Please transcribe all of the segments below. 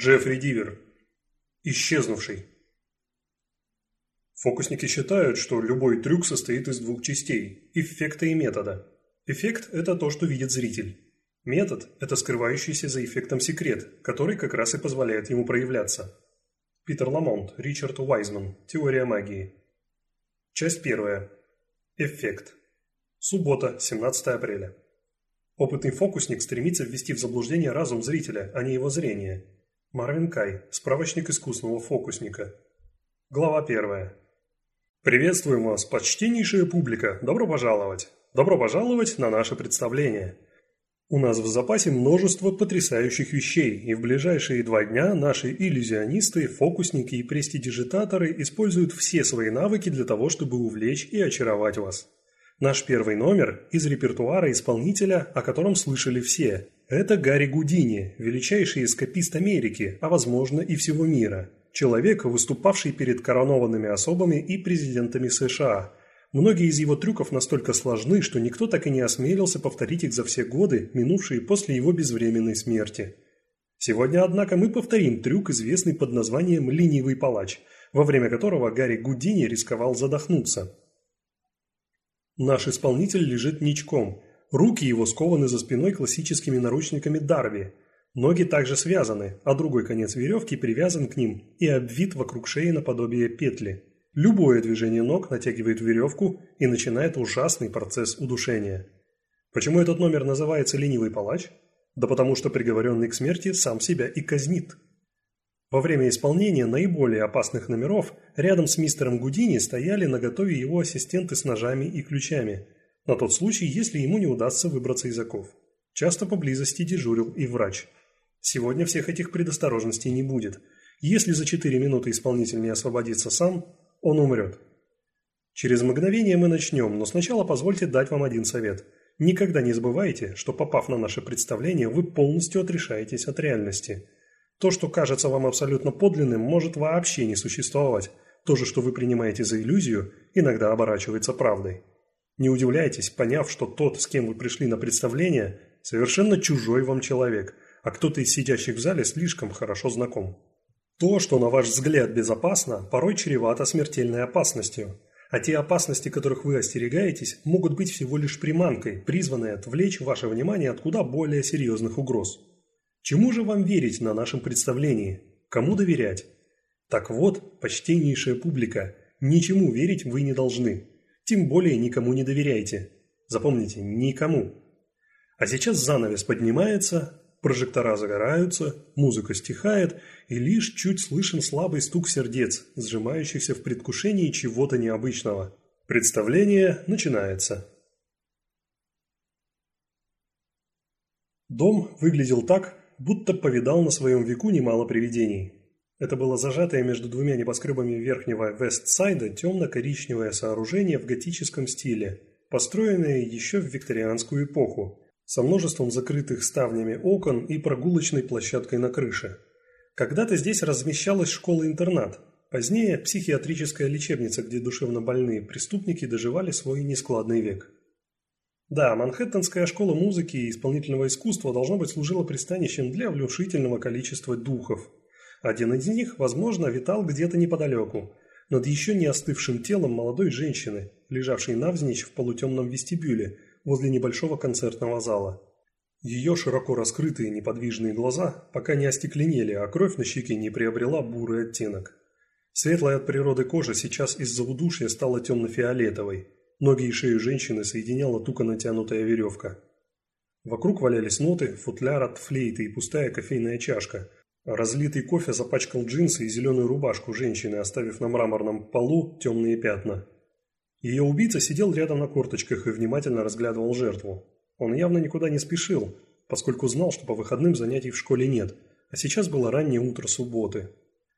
Джеффри Дивер. Исчезнувший. Фокусники считают, что любой трюк состоит из двух частей – эффекта и метода. Эффект – это то, что видит зритель. Метод – это скрывающийся за эффектом секрет, который как раз и позволяет ему проявляться. Питер Ламонт, Ричард Уайзман. Теория магии. Часть первая. Эффект. Суббота, 17 апреля. Опытный фокусник стремится ввести в заблуждение разум зрителя, а не его зрение – Марвин Кай. Справочник искусного фокусника. Глава 1. Приветствуем вас, почтеннейшая публика. Добро пожаловать. Добро пожаловать на наше представление. У нас в запасе множество потрясающих вещей, и в ближайшие два дня наши иллюзионисты, фокусники и престидижитаторы используют все свои навыки для того, чтобы увлечь и очаровать вас. Наш первый номер из репертуара исполнителя, о котором слышали все – это Гарри Гудини, величайший эскапист Америки, а возможно и всего мира. Человек, выступавший перед коронованными особами и президентами США. Многие из его трюков настолько сложны, что никто так и не осмелился повторить их за все годы, минувшие после его безвременной смерти. Сегодня, однако, мы повторим трюк, известный под названием «ленивый палач», во время которого Гарри Гудини рисковал задохнуться. Наш исполнитель лежит ничком – Руки его скованы за спиной классическими наручниками Дарви. Ноги также связаны, а другой конец веревки привязан к ним и обвит вокруг шеи наподобие петли. Любое движение ног натягивает веревку и начинает ужасный процесс удушения. Почему этот номер называется «ленивый палач»? Да потому что приговоренный к смерти сам себя и казнит. Во время исполнения наиболее опасных номеров рядом с мистером Гудини стояли наготове его ассистенты с ножами и ключами – на тот случай, если ему не удастся выбраться из оков. Часто поблизости дежурил и врач. Сегодня всех этих предосторожностей не будет. Если за 4 минуты исполнитель не освободится сам, он умрет. Через мгновение мы начнем, но сначала позвольте дать вам один совет. Никогда не забывайте, что попав на наше представление, вы полностью отрешаетесь от реальности. То, что кажется вам абсолютно подлинным, может вообще не существовать. То же, что вы принимаете за иллюзию, иногда оборачивается правдой. Не удивляйтесь, поняв, что тот, с кем вы пришли на представление, совершенно чужой вам человек, а кто-то из сидящих в зале слишком хорошо знаком. То, что на ваш взгляд безопасно, порой чревато смертельной опасностью. А те опасности, которых вы остерегаетесь, могут быть всего лишь приманкой, призванной отвлечь ваше внимание от куда более серьезных угроз. Чему же вам верить на нашем представлении? Кому доверять? Так вот, почтеннейшая публика, ничему верить вы не должны. Тем более никому не доверяйте. Запомните, никому. А сейчас занавес поднимается, прожектора загораются, музыка стихает, и лишь чуть слышен слабый стук сердец, сжимающихся в предвкушении чего-то необычного. Представление начинается. Дом выглядел так, будто повидал на своем веку немало привидений. Это было зажатое между двумя небоскребами верхнего Вестсайда темно-коричневое сооружение в готическом стиле, построенное еще в викторианскую эпоху, со множеством закрытых ставнями окон и прогулочной площадкой на крыше. Когда-то здесь размещалась школа-интернат, позднее психиатрическая лечебница, где душевнобольные преступники доживали свой нескладный век. Да, Манхэттенская школа музыки и исполнительного искусства должно быть служила пристанищем для внушительного количества духов – один из них, возможно, витал где-то неподалеку, над еще не остывшим телом молодой женщины, лежавшей навзничь в полутемном вестибюле возле небольшого концертного зала. Ее широко раскрытые неподвижные глаза пока не остекленели, а кровь на щеке не приобрела бурый оттенок. Светлая от природы кожа сейчас из-за удушья стала темно-фиолетовой. Ноги и шею женщины соединяла туго натянутая веревка. Вокруг валялись ноты, футляр от флейты и пустая кофейная чашка – Разлитый кофе запачкал джинсы и зеленую рубашку женщины, оставив на мраморном полу темные пятна. Ее убийца сидел рядом на корточках и внимательно разглядывал жертву. Он явно никуда не спешил, поскольку знал, что по выходным занятий в школе нет, а сейчас было раннее утро субботы.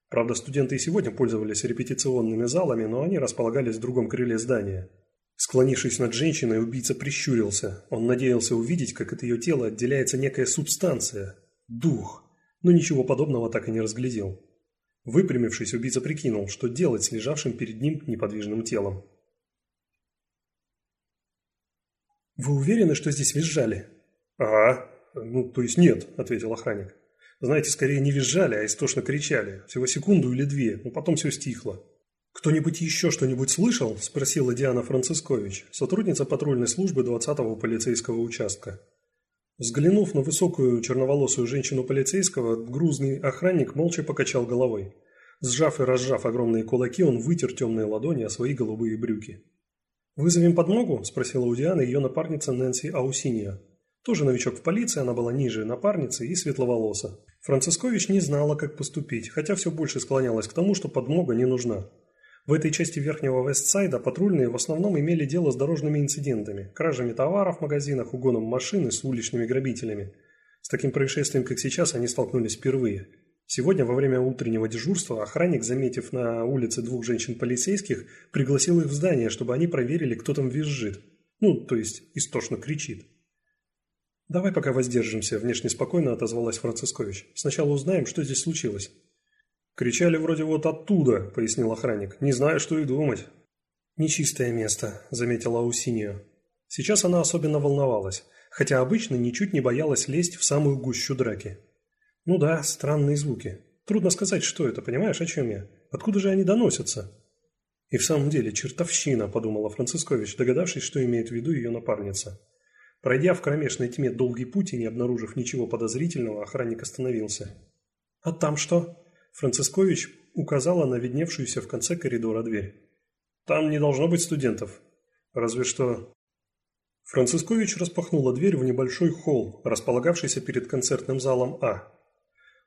Правда, студенты и сегодня пользовались репетиционными залами, но они располагались в другом крыле здания. Склонившись над женщиной, убийца прищурился. Он надеялся увидеть, как от ее тела отделяется некая субстанция – дух но ничего подобного так и не разглядел. Выпрямившись, убийца прикинул, что делать с лежавшим перед ним неподвижным телом. «Вы уверены, что здесь визжали?» «Ага. Ну, то есть нет», – ответил охранник. Знаете, скорее не визжали, а истошно кричали. Всего секунду или две, но потом все стихло. «Кто-нибудь еще что-нибудь слышал?» – спросила Диана Францискович, сотрудница патрульной службы 20-го полицейского участка. Взглянув на высокую черноволосую женщину полицейского, грузный охранник молча покачал головой. Сжав и разжав огромные кулаки, он вытер темные ладони о свои голубые брюки. «Вызовем подмогу?» – спросила у Дианы ее напарница Нэнси Аусиния. Тоже новичок в полиции, она была ниже напарницы и светловолоса. Францискович не знала, как поступить, хотя все больше склонялась к тому, что подмога не нужна. В этой части Верхнего Вестсайда патрульные в основном имели дело с дорожными инцидентами, кражами товаров в магазинах, угоном машины с уличными грабителями. С таким происшествием, как сейчас, они столкнулись впервые. Сегодня во время утреннего дежурства охранник, заметив на улице двух женщин-полицейских, пригласил их в здание, чтобы они проверили, кто там визжит. Ну, то есть истошно кричит. «Давай пока воздержимся», – внешне спокойно отозвалась Францискович. «Сначала узнаем, что здесь случилось». «Кричали вроде вот оттуда», – пояснил охранник. «Не знаю, что и думать». «Нечистое место», – заметила Аусиния. Сейчас она особенно волновалась, хотя обычно ничуть не боялась лезть в самую гущу драки. «Ну да, странные звуки. Трудно сказать, что это, понимаешь, о чем я? Откуда же они доносятся?» «И в самом деле чертовщина», – подумала Францискович, догадавшись, что имеет в виду ее напарница. Пройдя в кромешной тьме долгий путь и не обнаружив ничего подозрительного, охранник остановился. «А там что?» Францискович указала на видневшуюся в конце коридора дверь. «Там не должно быть студентов. Разве что...» Францискович распахнула дверь в небольшой холл, располагавшийся перед концертным залом А.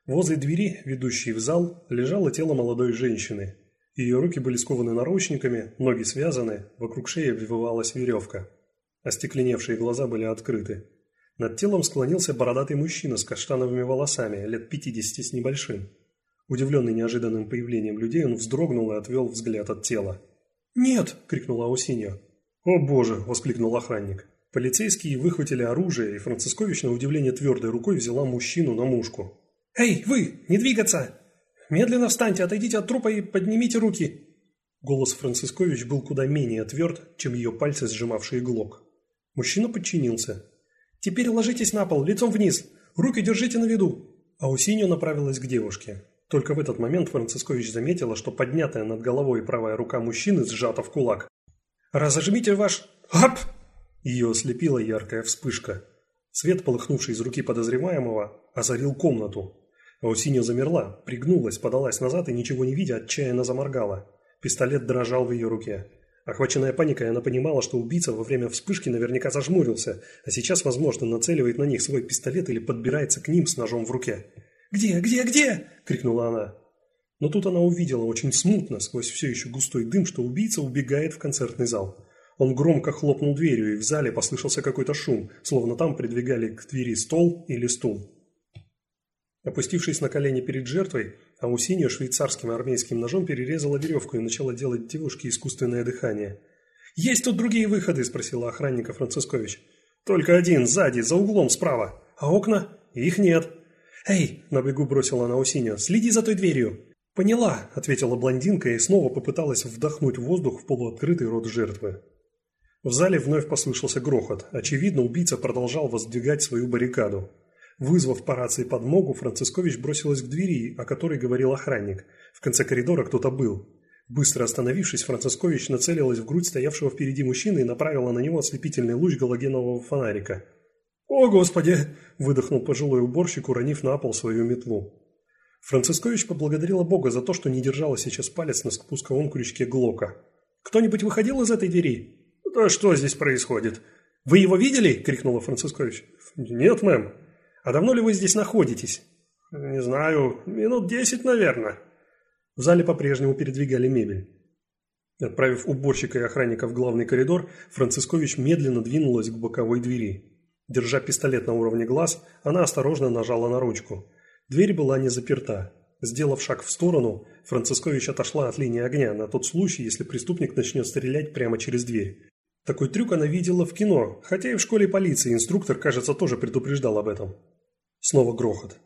Возле двери, ведущей в зал, лежало тело молодой женщины. Ее руки были скованы наручниками, ноги связаны, вокруг шеи обвивалась веревка. Остекленевшие глаза были открыты. Над телом склонился бородатый мужчина с каштановыми волосами, лет пятидесяти с небольшим. Удивленный неожиданным появлением людей, он вздрогнул и отвел взгляд от тела. «Нет!» – крикнула Аусинья. «О боже!» – воскликнул охранник. Полицейские выхватили оружие, и Францискович на удивление твердой рукой взяла мужчину на мушку. «Эй, вы! Не двигаться! Медленно встаньте, отойдите от трупа и поднимите руки!» Голос Францискович был куда менее тверд, чем ее пальцы, сжимавшие глок. Мужчина подчинился. «Теперь ложитесь на пол, лицом вниз. Руки держите на виду». Аусиньо направилась к девушке. Только в этот момент Францискович заметила, что поднятая над головой правая рука мужчины сжата в кулак. «Разожмите ваш... Ап!» Ее ослепила яркая вспышка. Свет, полыхнувший из руки подозреваемого, озарил комнату. Аусиньо замерла, пригнулась, подалась назад и, ничего не видя, отчаянно заморгала. Пистолет дрожал в ее руке. Охваченная паникой, она понимала, что убийца во время вспышки наверняка зажмурился, а сейчас, возможно, нацеливает на них свой пистолет или подбирается к ним с ножом в руке. «Где? Где? Где?» – крикнула она. Но тут она увидела очень смутно, сквозь все еще густой дым, что убийца убегает в концертный зал. Он громко хлопнул дверью, и в зале послышался какой-то шум, словно там придвигали к двери стол или стул. Опустившись на колени перед жертвой, Аусиньо швейцарским армейским ножом перерезала веревку и начала делать девушке искусственное дыхание. «Есть тут другие выходы?» – спросила охранника Францискович. «Только один, сзади, за углом справа. А окна? Их нет». «Эй!» – на бегу бросила она Аусиньо. «Следи за той дверью!» «Поняла», – ответила блондинка и снова попыталась вдохнуть воздух в полуоткрытый рот жертвы. В зале вновь послышался грохот. Очевидно, убийца продолжал воздвигать свою баррикаду. Вызвав по рации подмогу, Францискович бросилась к двери, о которой говорил охранник. В конце коридора кто-то был. Быстро остановившись, Францискович нацелилась в грудь стоявшего впереди мужчины и направила на него ослепительный луч галогенового фонарика. «О, Господи!» – выдохнул пожилой уборщик, уронив на пол свою метлу. Францискович поблагодарила Бога за то, что не держала сейчас палец на спусковом крючке Глока. «Кто-нибудь выходил из этой двери?» «Да что здесь происходит?» «Вы его видели?» – крикнула Францискович. «Нет, мэм», «А давно ли вы здесь находитесь?» «Не знаю, минут десять, наверное». В зале по-прежнему передвигали мебель. Отправив уборщика и охранника в главный коридор, Францискович медленно двинулась к боковой двери. Держа пистолет на уровне глаз, она осторожно нажала на ручку. Дверь была не заперта. Сделав шаг в сторону, Францискович отошла от линии огня на тот случай, если преступник начнет стрелять прямо через дверь. Такой трюк она видела в кино, хотя и в школе полиции инструктор, кажется, тоже предупреждал об этом. Снова грохот.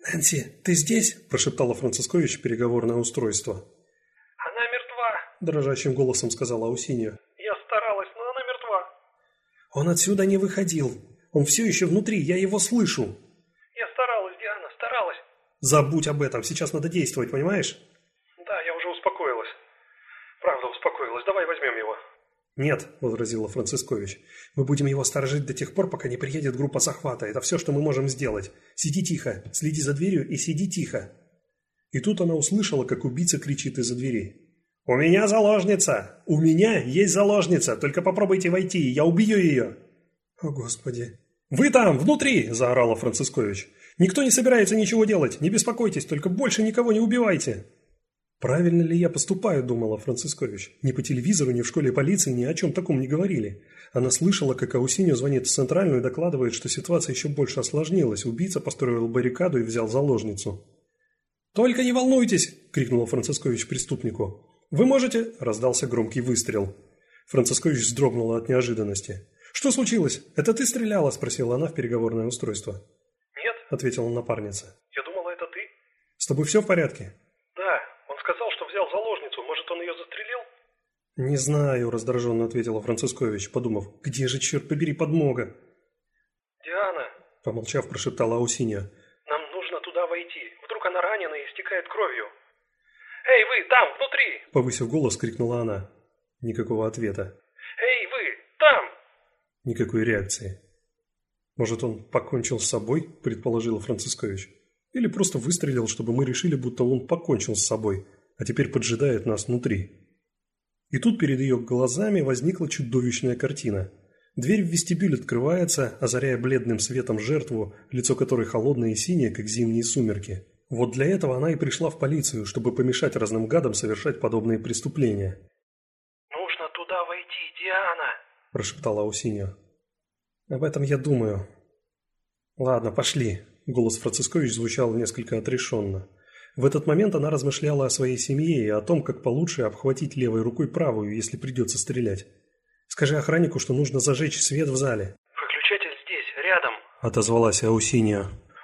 «Нэнси, ты здесь?» – прошептала Францискович переговорное устройство. «Она мертва», – дрожащим голосом сказала Аусинья. «Я старалась, но она мертва». «Он отсюда не выходил. Он все еще внутри, я его слышу». «Я старалась, Диана. старалась. Забудь об этом, сейчас надо действовать, понимаешь? Да, я уже успокоилась. Правда успокоилась, давай возьмем его. «Нет», – возразила Францискович, – «мы будем его сторожить до тех пор, пока не приедет группа захвата. Это все, что мы можем сделать. Сиди тихо, следи за дверью и сиди тихо». И тут она услышала, как убийца кричит из-за двери. «У меня заложница! У меня есть заложница! Только попробуйте войти, я убью ее!» «О, Господи!» «Вы там, внутри!» – заорала Францискович. «Никто не собирается ничего делать, не беспокойтесь, только больше никого не убивайте!» «Правильно ли я поступаю?» – думала Францискович. Ни по телевизору, ни в школе полиции ни о чем таком не говорили. Она слышала, как Аусиньо звонит в центральную и докладывает, что ситуация еще больше осложнилась. Убийца построил баррикаду и взял заложницу. «Только не волнуйтесь!» – крикнула Францискович преступнику. «Вы можете?» – раздался громкий выстрел. Францискович вздрогнула от неожиданности. «Что случилось? Это ты стреляла?» – спросила она в переговорное устройство. Нет, – ответила напарница. я думала, это ты. «С тобой все в порядке?» «Не знаю», – раздраженно ответила Францискович, подумав, «где же, черт побери, подмога?» «Диана», – помолчав, прошептала Аусинья. «Нам нужно туда войти. Вдруг она ранена и истекает кровью». «Эй, вы, там, внутри!» – повысив голос, крикнула она. Никакого ответа. «Эй, вы, там!» Никакой реакции. «Может, он покончил с собой?» – предположила Францискович. «Или просто выстрелил, чтобы мы решили, будто он покончил с собой, а теперь поджидает нас внутри». И тут перед ее глазами возникла чудовищная картина. Дверь в вестибюль открывается, озаряя бледным светом жертву, лицо которой холодное и синее, как зимние сумерки. Вот для этого она и пришла в полицию, чтобы помешать разным гадам совершать подобные преступления. Прошептала Усинья. «Об этом я думаю». «Ладно, пошли», – голос Францискович звучал несколько отрешенно. В этот момент она размышляла о своей семье и о том, как получше обхватить левой рукой правую, если придется стрелять. «Скажи охраннику, что нужно зажечь свет в зале». «Выключатель здесь, рядом», – отозвалась Аусиния.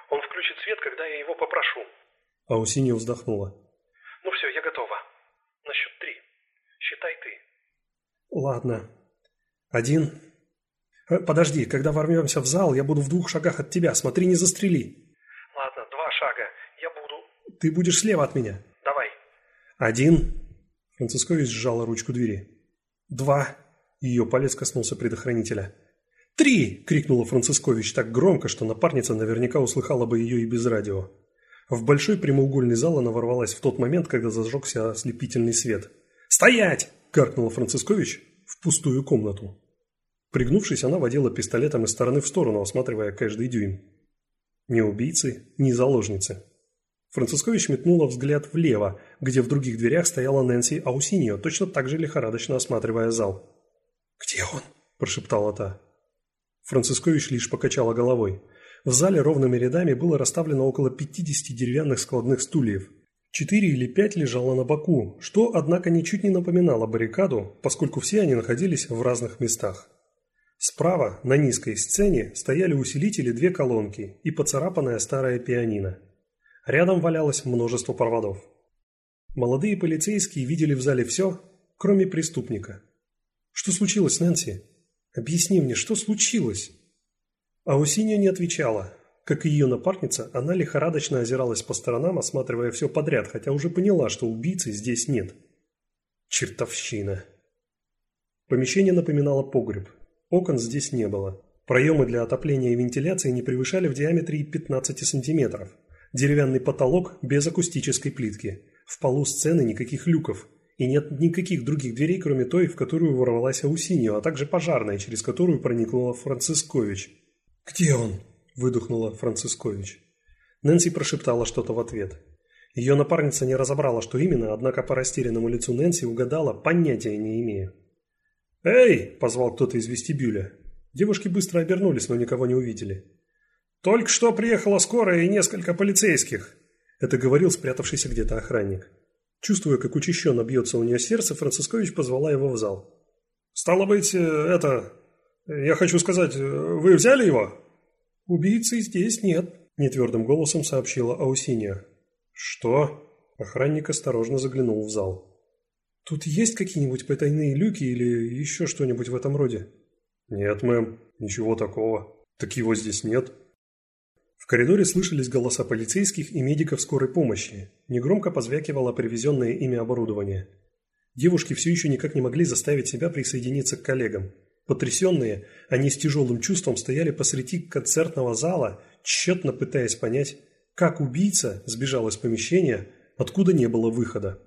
«Он включит свет, когда я его попрошу». Аусиния вздохнула. «Ну все, я готова. На счет три. Считай ты». «Ладно. Один. Э, подожди, когда ворвемся в зал, я буду в двух шагах от тебя. Смотри, не застрели». Ты будешь слева от меня. Давай. Один. Францискович сжала ручку двери. Два. Ее палец коснулся предохранителя. «Три!» – крикнула Францискович так громко, что напарница наверняка услыхала бы ее и без радио. В большой прямоугольный зал она ворвалась в тот момент, когда зажегся ослепительный свет. «Стоять!» – каркнула Францискович пустую комнату. Пригнувшись, она водила пистолетом из стороны в сторону, осматривая каждый дюйм. Ни убийцы, ни заложницы. Францискович метнула взгляд влево, где в других дверях стояла Нэнси Аусиньо, точно так же лихорадочно осматривая зал. «Где он?» – прошептала та. Францискович лишь покачала головой. В зале ровными рядами было расставлено около 50 деревянных складных стульев. Четыре или пять лежало на боку, что, однако, ничуть не напоминало баррикаду, поскольку все они находились в разных местах. Справа, на низкой сцене, стояли усилители две колонки и поцарапанная старая пианино. Рядом валялось множество проводов. Молодые полицейские видели в зале все, кроме преступника. «Что случилось, Нэнси? Объясни мне, что случилось?» Аусинья не отвечала. Как и ее напарница, она лихорадочно озиралась по сторонам, осматривая все подряд, хотя уже поняла, что убийцы здесь нет. Чертовщина. Помещение напоминало погреб. Окон здесь не было. Проемы для отопления и вентиляции не превышали в диаметре 15 сантиметров. Деревянный потолок без акустической плитки. В полу сцены никаких люков. И нет никаких других дверей, кроме той, в которую ворвалась Аусиньо, а также пожарная, через которую проникла Францискович. «Где он?» – выдохнула Францискович. Нэнси прошептала что-то в ответ. Ее напарница не разобрала, что именно, однако по растерянному лицу Нэнси угадала, понятия не имея. «Эй!» – позвал кто-то из вестибюля. Девушки быстро обернулись, но никого не увидели. «Только что приехала скорая и несколько полицейских», – это говорил спрятавшийся где-то охранник. Чувствуя, как учащенно бьется у нее сердце, Францискович позвала его в зал. «Стало быть, э, это... Я хочу сказать, вы взяли его?» «Убийцы здесь нет», – нетвердым голосом сообщила Аусинья. «Что?» – охранник осторожно заглянул в зал. «Тут есть какие-нибудь потайные люки или еще что-нибудь в этом роде?» «Нет, мэм, ничего такого. Так его здесь нет». В коридоре слышались голоса полицейских и медиков скорой помощи. Негромко позвякивало привезенное ими оборудование. Девушки все еще никак не могли заставить себя присоединиться к коллегам. Потрясенные, они с тяжелым чувством стояли посреди концертного зала, тщетно пытаясь понять, как убийца сбежал из помещения, откуда не было выхода.